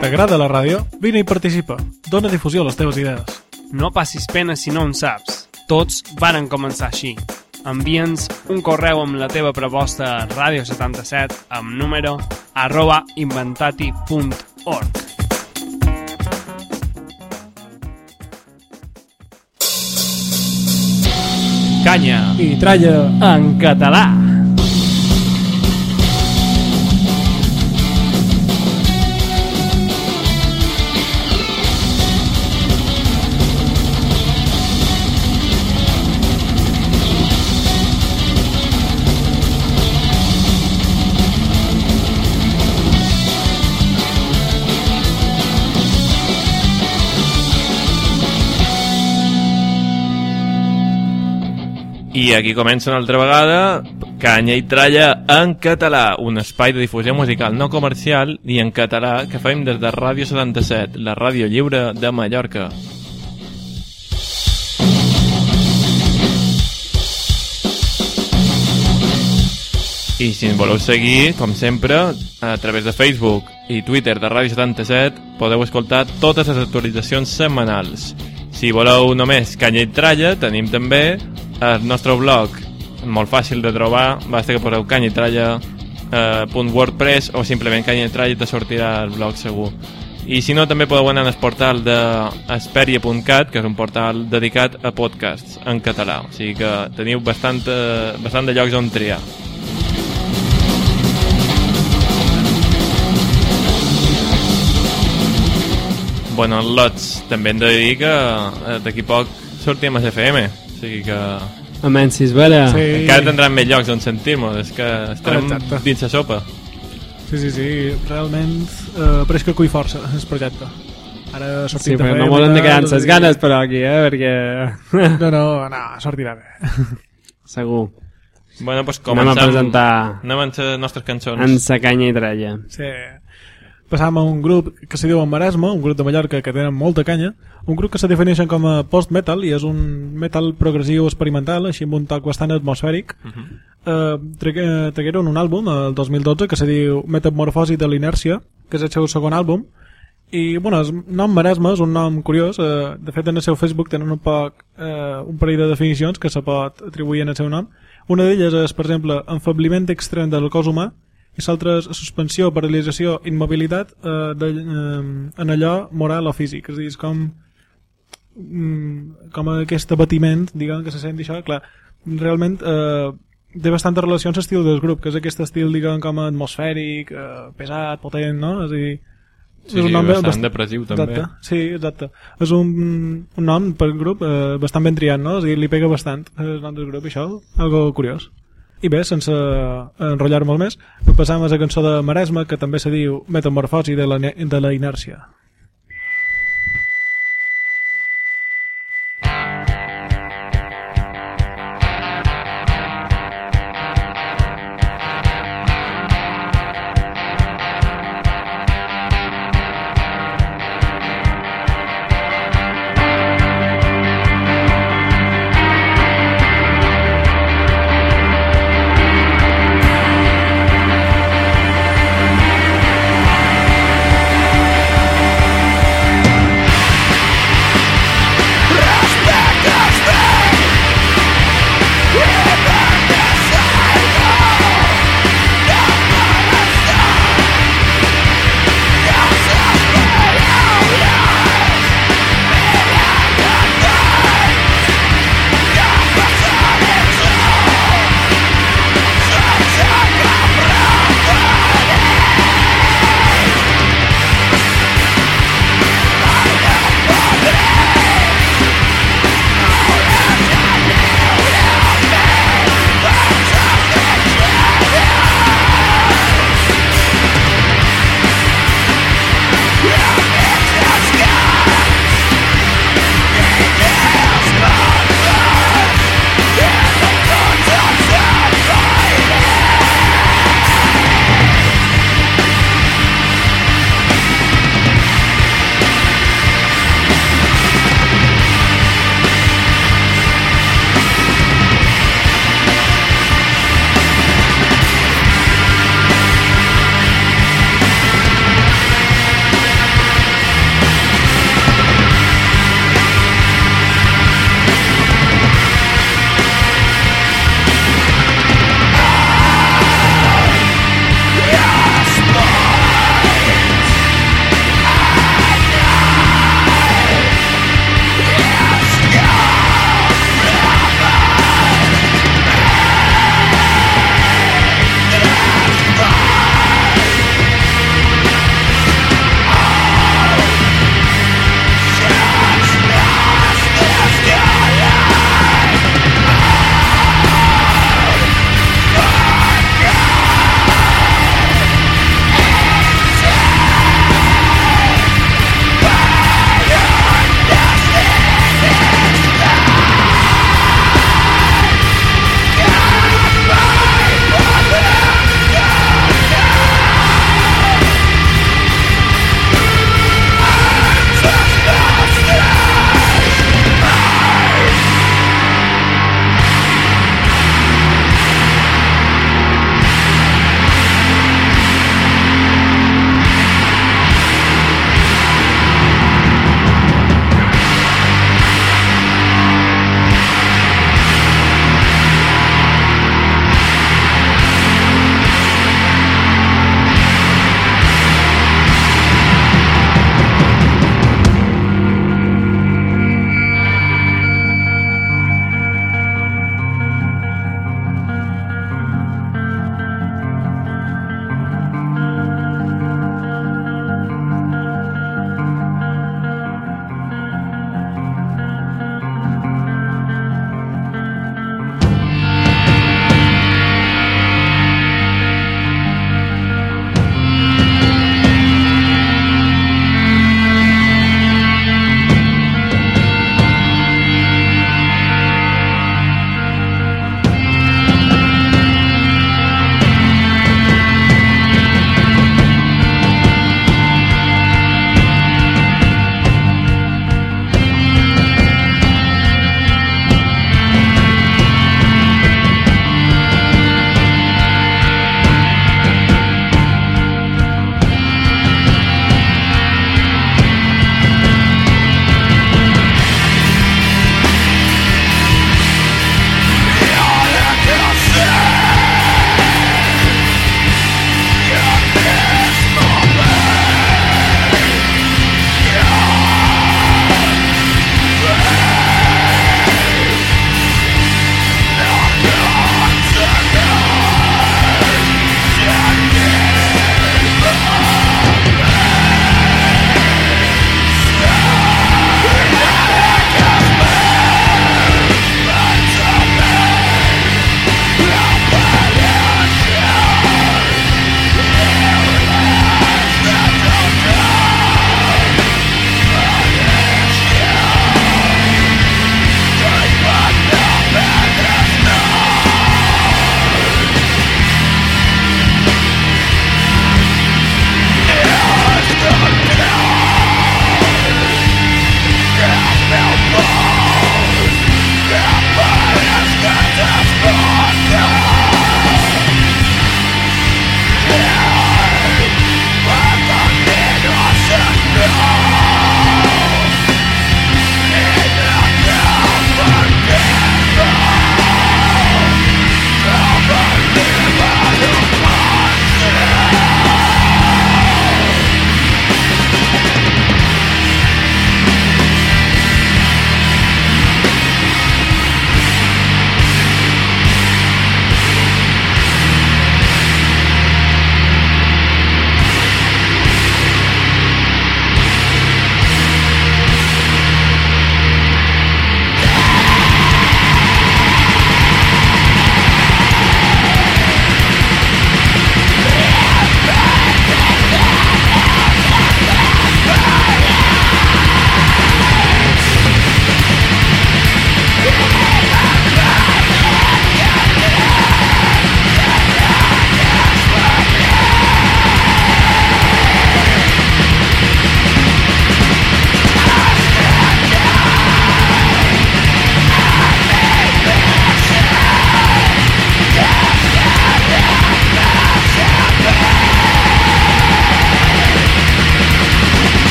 T'agrada la ràdio? Vine i participa. Dóna difusió a les teves idees. No passis pena si no en saps. Tots varen començar així. Envia'ns un correu amb la teva proposta a ràdio77 amb número arroba inventati.org. Canya I tralla en català. I aquí comença una altra vegada Canya i Tralla en català, un espai de difusió musical no comercial i en català que fem des de Ràdio 77, la ràdio lliure de Mallorca. I si ens voleu seguir, com sempre, a través de Facebook i Twitter de Ràdio 77 podeu escoltar totes les actualitzacions setmanals. Si voleu només canya i tralla, tenim també el nostre blog, molt fàcil de trobar, basta que poseu canya i tralla eh, .wordpress o simplement canya i tralla te sortirà el blog segur. I si no, també podeu anar al portal de Asperia.cat, que és un portal dedicat a podcasts en català. O sigui que teniu bastant, eh, bastant de llocs on triar. Bueno, lots, també hem de dir que eh, d'aquí poc sortim a FM, sigui que A Mensis, vera. Sí. encara tindran més llocs on sentir-nos, és que estarem Exacte. dins la sopa. Sí, sí, sí, realment eh, pareix que cull força el projecte. Ara Sí, sortim però de no volen de quedar ses i- ganes, però, aquí, eh? Perquè... No, no, no, sortirà bé. Segur. Bueno, doncs Anem a presentar Anem amb les nostres cançons. en sa canya i tralla. Sí. Passàvem a un grup que se diu en Maresme, un grup de Mallorca que tenen molta canya, un grup que se defineixen com a post-metal i és un metal progressiu experimental, així amb un toc bastant atmosfèric. Uh -huh. uh, tragueren un àlbum el 2012 que se diu Metamorfosi de l'inèrcia, que és el seu segon àlbum, i bueno, el nom Maresme és un nom curiós, eh, de fet en el seu Facebook tenen un poc eh, un parell de definicions que se pot atribuir en el seu nom. Una d'elles és, per exemple, enfabliment extrem del cos humà, i l'altra és suspensió, paralització, immobilitat eh, de, eh, en allò moral o físic. És a dir, és com, mm, com aquest abatiment, diguem, que se sent això, clar, realment eh, té bastanta relació amb l'estil del grup, que és aquest estil, diguem, com atmosfèric, eh, pesat, potent, no? És a dir, Sí, sí, bastant depressiu, també. Exacte, sí, exacte. És un, un nom per grup eh, bastant ben triat, no? És a dir, li pega bastant el nom del grup, això, algo curiós. I bé, sense enrotllar molt més, passam a la cançó de Maresme, que també se diu Metamorfosi de la, de la inèrcia.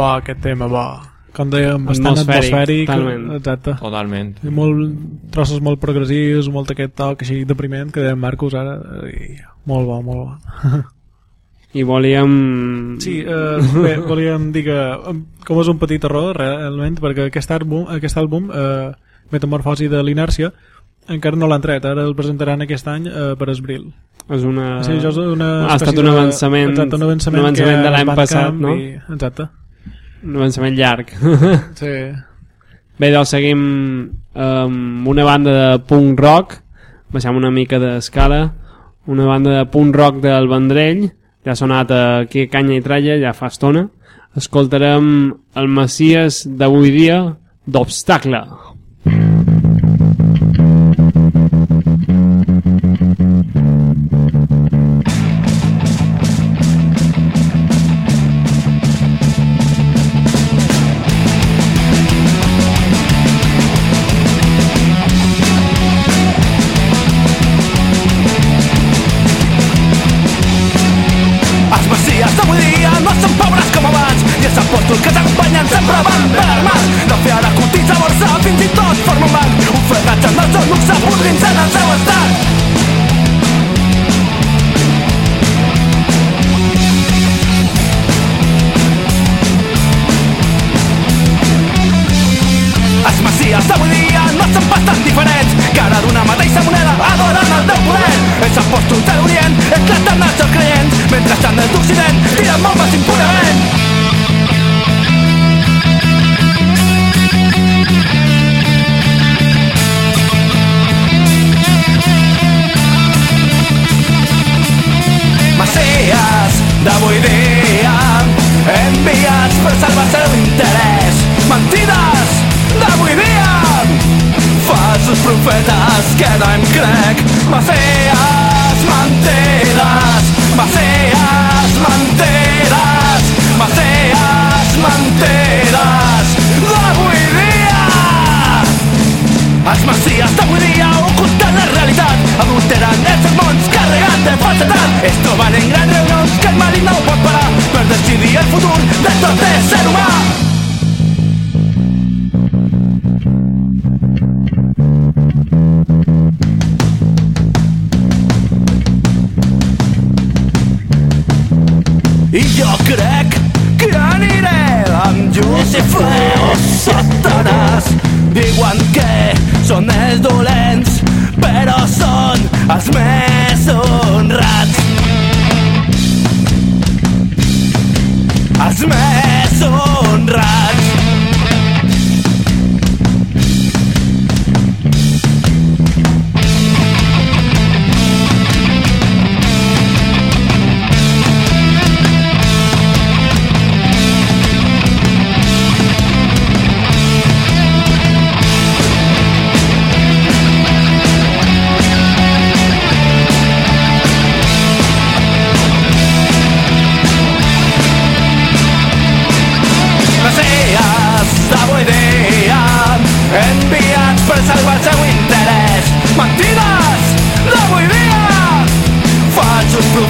Bo, aquest tema, bo. Com dèiem, bastant Atmosfèric, atmosfèric. totalment. Exacte. Totalment. I molt, trossos molt progressius, molt aquest toc així depriment que deia Marcus ara. I, molt bo, molt bo. I volíem... Sí, eh, bé, volíem dir que com és un petit error realment, perquè aquest àlbum, aquest àlbum eh, Metamorfosi de l'inèrcia encara no l'han tret, ara el presentaran aquest any eh, per Esbril. És una... Sí, és una ha estat un de- avançament, exacte, un avançament, un avançament de l'any passat, no? I, exacte. Un avançament llarg. Sí. Bé, doncs seguim amb una banda de punk rock, baixem una mica d'escala, una banda de punk rock del Vendrell, ja ha sonat aquí a Canya i Tralla, ja fa estona. Escoltarem el Messies d'avui dia d'Obstacle.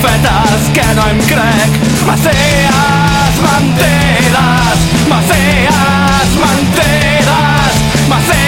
Profetes que no em crec. Messies mentides Messies mentides Messies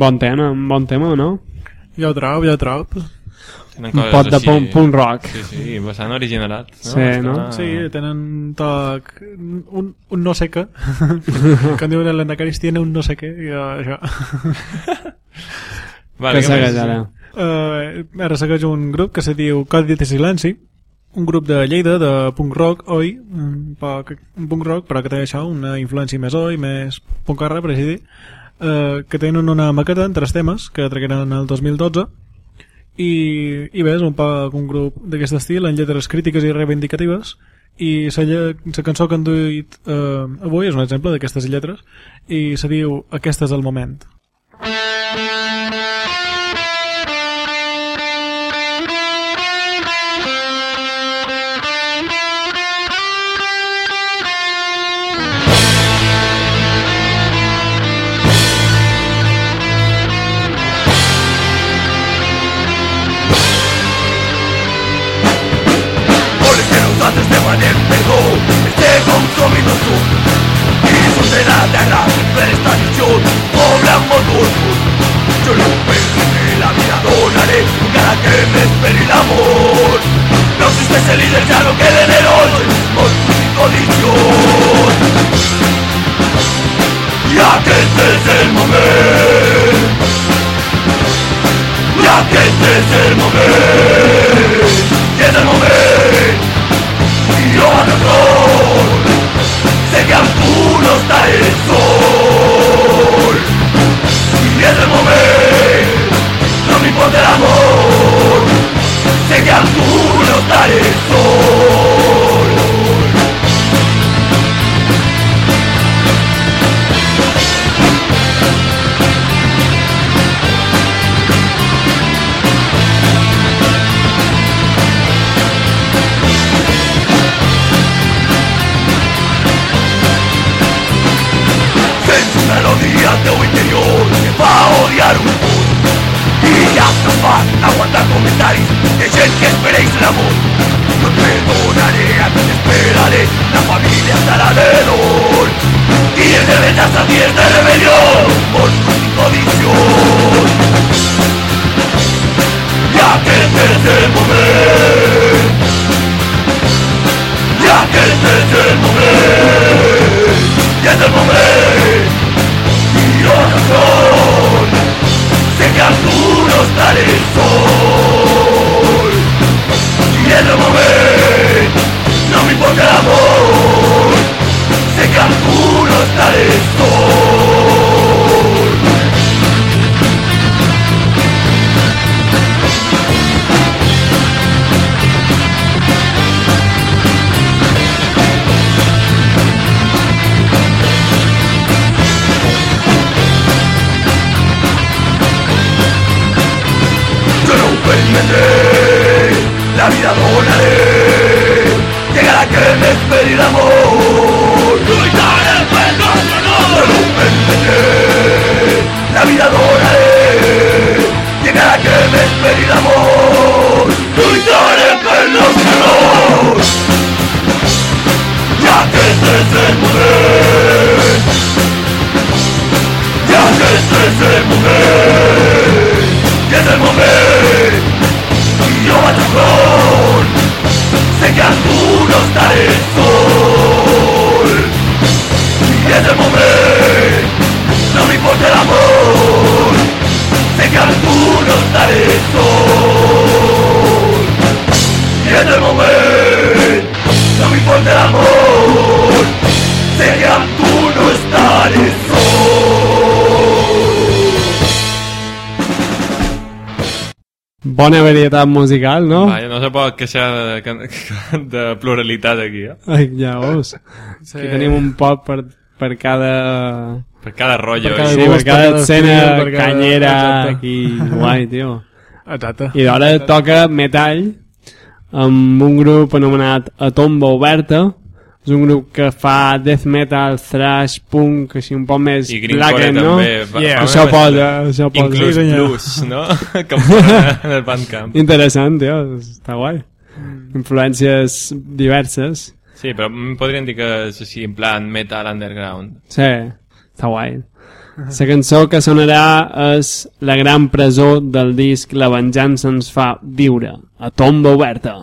Bon tema, un bon tema, no? Jo ho trobo, jo. Tenen Un pot de així. punk, punk rock. Sí, sí, bastant originalat. No? Sí, no? Està- Sí, tenen un toc... Un, un no sé què. Quan diuen Lendacaris tiene un no sé què. I jo, això. Vale, que què segueix més? ara? Uh, ara segueix un grup que se diu Codi de Silenci, un grup de Lleida, de punk rock, oi? Un, poc, un punk rock, però que té això, una influència més oi, més puncarra, per així dir, uh, que tenen una maqueta en tres temes que tragueren el 2012 i, i bé, és un poc un grup d'aquest estil, en lletres crítiques i reivindicatives. I la, la cançó que han duit eh, avui és un exemple d'aquestes lletres. I se diu Aquest és el moment. Voles que nosaltres demanem perdó Estem consumint tu I sostenen la terra per esta dichón Poble amb molt orgull Jo no penso que la vida donaré Encara que m'esperi l'amor No existeix el líder, ja no queden herois Molt i condició I aquest és el moment I aquest és el moment I és el moment I jo a terror Sé que amb tu no estaré sol. I és el moment No m'importa l'amor Sé que amb tu no estaré sol comentaris de gent que espereix l'amor no te donaré a mi t'esperaré la família estarà de dol dies de venjança, dies de rebel·lió monstres i codicions i aquest és el moment i aquest és moment Bona varietat musical, no? Vaja, no se pot queixar de, de pluralitat aquí, eh? Ai, ja veus. Sí. Aquí tenim un pot per, per cada... Per cada rotllo. Per cada i- Sí, per cada cada escena per cada- canyera Exacte. aquí, guai, tio. Exacte. I d'hora toca metall amb un grup anomenat A Tomba Oberta. És un grup que fa death metal, thrash, punk, així un poc més I Greencore black, no? també. Yeah, Això posa, això posa. Inclús Sí, blues, no? Que posa en el Bandcamp. Interessant, tio, està guai. Influències diverses. Sí, però mm, podríem dir que és així en plan metal underground. Sí. Està guai. La cançó que sonarà és La gran presó del disc La venjança ens fa viure, a tomba oberta.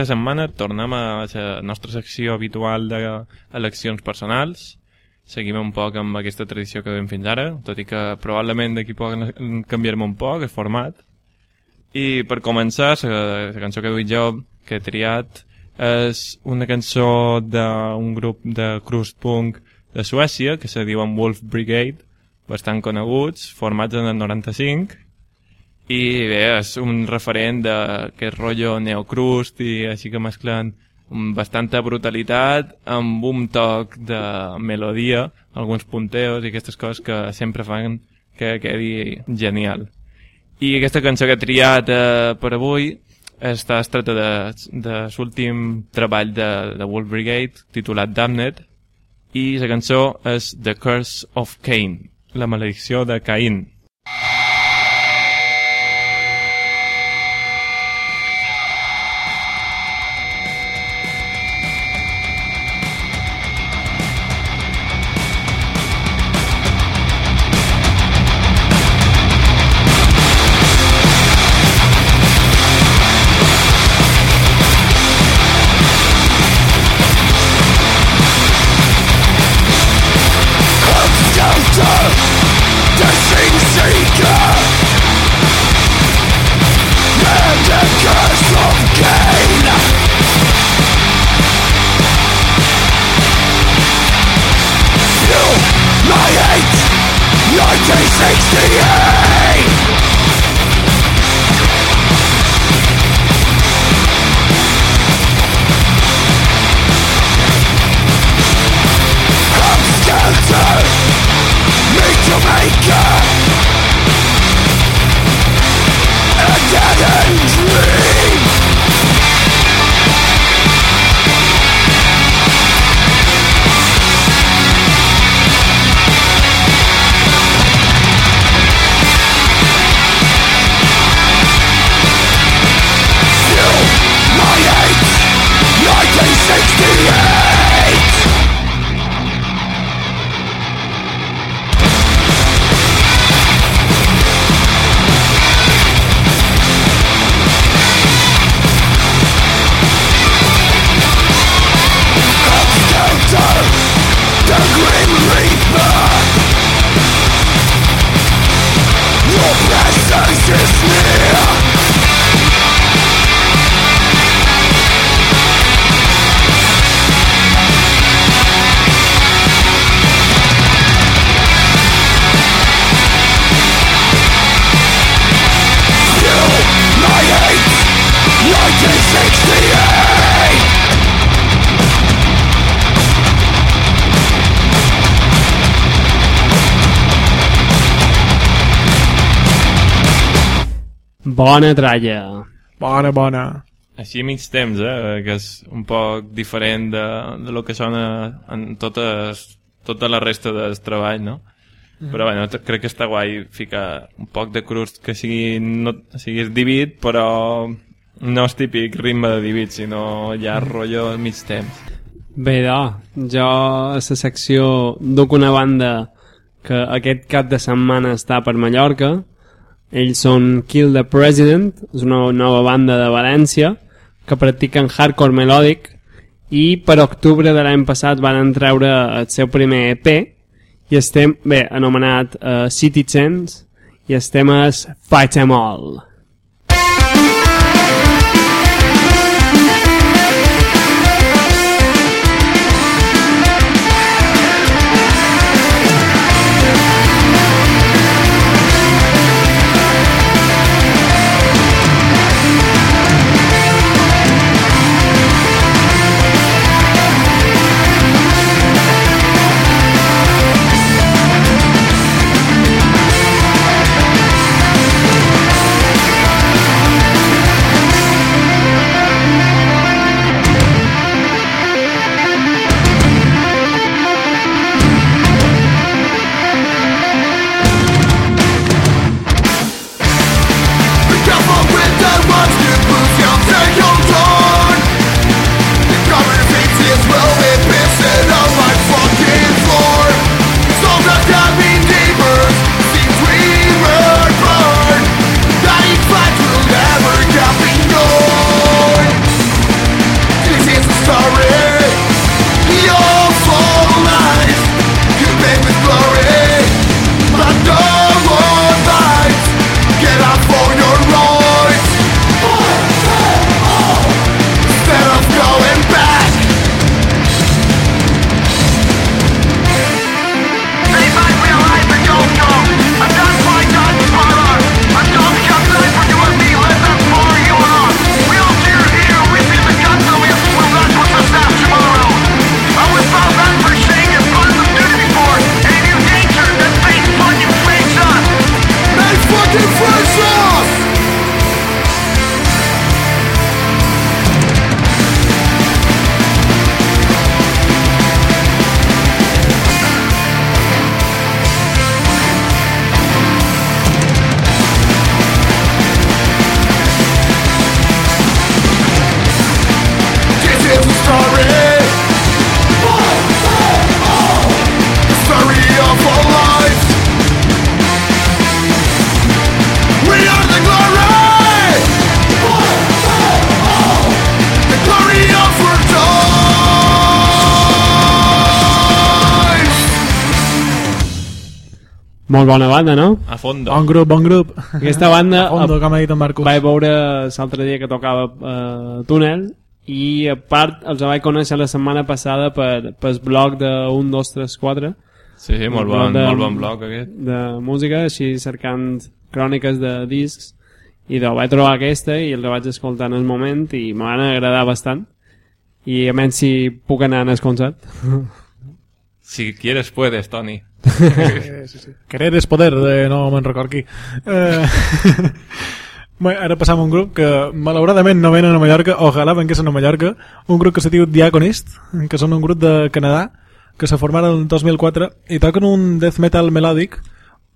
Aquesta setmana tornem a la nostra secció habitual d'eleccions personals. Seguim un poc amb aquesta tradició que duem fins ara, tot i que probablement d'aquí poc canviarem un poc el format. I per començar, la, cançó que duc jo, que he triat, és una cançó d'un grup de crust punk de Suècia, que se diuen Wolf Brigade, bastant coneguts, formats en el 95, i bé, és un referent d'aquest rotllo neocrust i així que mesclen amb bastanta brutalitat amb un toc de melodia, alguns punteos i aquestes coses que sempre fan que quedi genial. I aquesta cançó que he triat eh, per avui està estreta de, de l'últim treball de, de Wolf Brigade titulat Damned i la cançó és The Curse of Cain, la maledicció de Cain. Bona tralla. Bona, bona. Així a mig temps, eh? que és un poc diferent de, de lo que sona en totes, tota la resta del treball, no? Però bueno, crec que està guai ficar un poc de crust que sigui, no, sigui divid, però no és típic ritme de divid, sinó ja rotllo al mig temps. Bé, do, jo a la secció duc una banda que aquest cap de setmana està per Mallorca. Ells són Kill the President, és una nova banda de València que practiquen hardcore melòdic i per octubre de l'any passat van treure el seu primer EP i estem, bé, anomenat uh, City Sense i estem és Fight Em All. Molt bona banda, no? A fondo. Bon grup, bon grup. Aquesta banda Fondo, com ha dit en Marcus. vaig veure l'altre dia que tocava eh, Túnel i a part els vaig conèixer la setmana passada per, per el blog de 1, 2, 3, 4 Sí, sí, molt bon, de- molt bon bloc aquest. de música, així cercant cròniques de discs i de, vaig trobar aquesta i la vaig escoltar en el moment i me van agradar bastant i a menys si puc anar al concert Si quieres, puedes, Toni. Eh, sí, sí. Querer és poder, de... no me'n record qui. Eh... Bé, ara passam un grup que malauradament no venen a Mallorca, ojalà venguessin a Mallorca, un grup que se diu Diaconist, que són un grup de Canadà, que se formaren el 2004 i toquen un death metal melòdic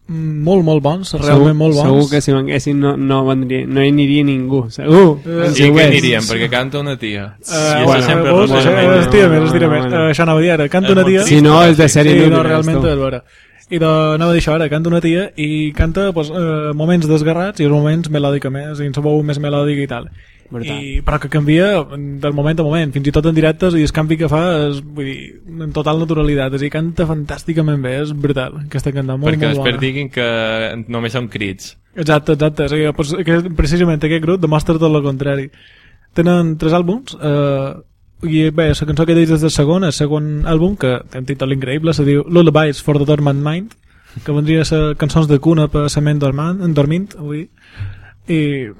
molt, molt bons, realment molt bons. segur que si venguessin no, no, vendria, no hi aniria ningú segur, Eh, Si Sí que aniríem, perquè canta una tia. Uh, I això bueno, sempre veus, resulta això, molt- estira més, estira Bueno, més. bueno. Uh, això anava a dir ara, canta una tia... si no és de sèrie Sí, no, realment és vera. I de, anava a dir això ara, canta una tia i canta pues, eh, moments desgarrats i els moments melòdica més, i en sa veu més melòdic i tal. Brutal. I, però que canvia del moment a moment, fins i tot en directes i el canvi que fa és, vull dir, en total naturalitat, és a dir, canta fantàsticament bé, és brutal, aquesta canta, molt, Perquè molt bona. diguin que només són crits. Exacte, exacte, sigui, pues, que precisament aquest grup demostra tot el contrari. Tenen tres àlbums, eh, i bé, la cançó que és del segon, el segon àlbum, que té un títol increïble, se diu Lullabies for the Dormant Mind, que vendria a ser cançons de cuna per la ment dormant, dormint, vull dir, i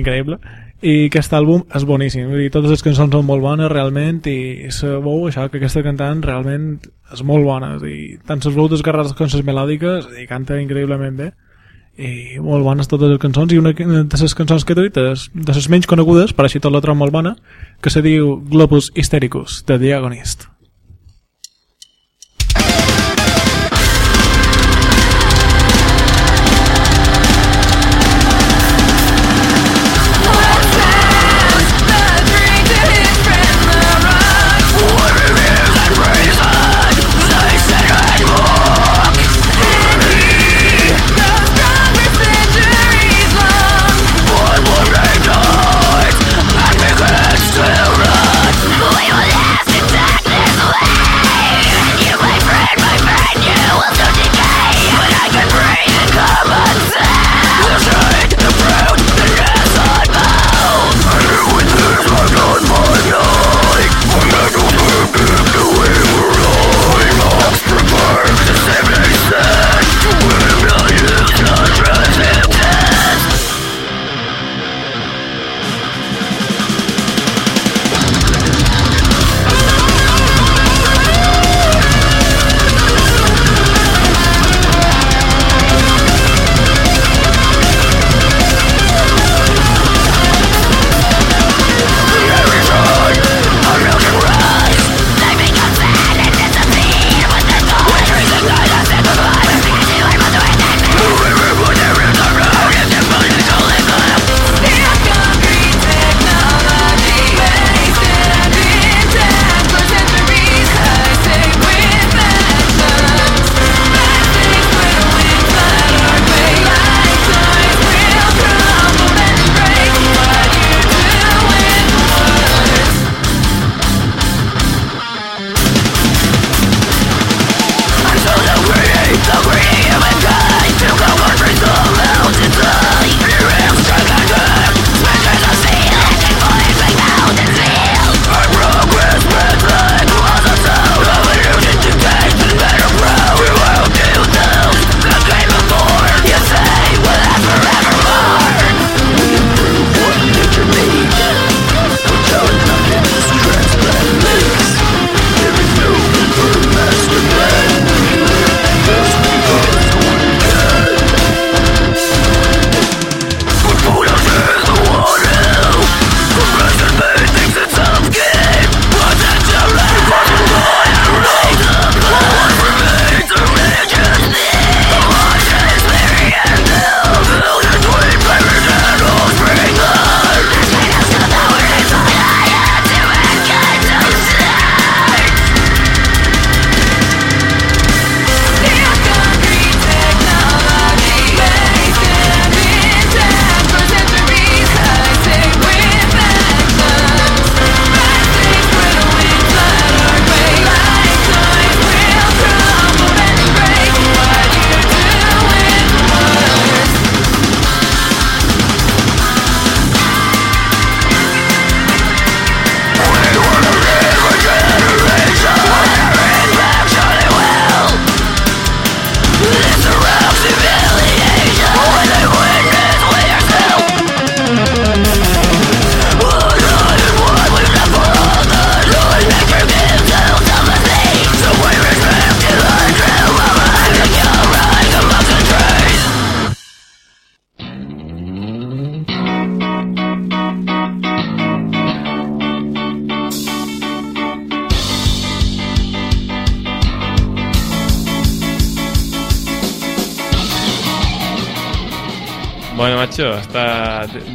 increïble i aquest àlbum és boníssim. Vull dir, totes les cançons són molt bones realment i sabeu això que aquesta cantant realment és molt bona. I tant les veu desgarrades com les melòdiques i canta increïblement bé i molt bones totes les cançons. I una de les cançons que he duit és de les menys conegudes, per així tot la trobo molt bona que se diu Globus Hystericus de The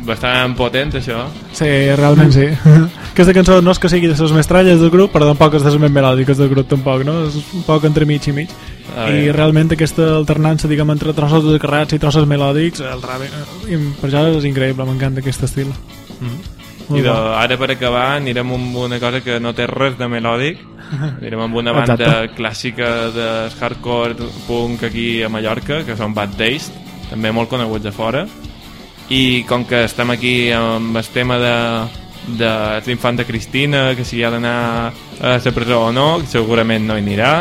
bastant potent, això. Sí, realment sí. Aquesta cançó no és que sigui de les més tralles del grup, però tampoc és de les més melòdiques del grup, tampoc, no? És un poc entre mig i mig. Ah, I realment aquesta alternança, diguem, entre trossos de carrats i trossos melòdics, el trobo- i per això és increïble, m'encanta aquest estil. I de, ara per acabar anirem amb una cosa que no té res de melòdic anirem amb una banda Exacte. clàssica de hardcore punk aquí a Mallorca que són Bad Taste també molt coneguts a fora i com que estem aquí amb el tema de, de l'infanta Cristina que si ha d'anar a la presó o no segurament no hi anirà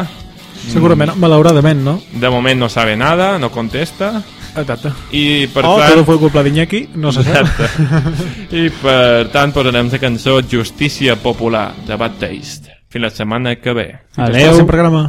Segurament, malauradament, no? de moment no sabe nada, no contesta Exacte. i per o tant tot fue culpa d'Iñaki, no se sap. I per tant posarem la cançó Justícia Popular de Bad Taste. Fins la setmana que ve. Adéu. Adéu. programa.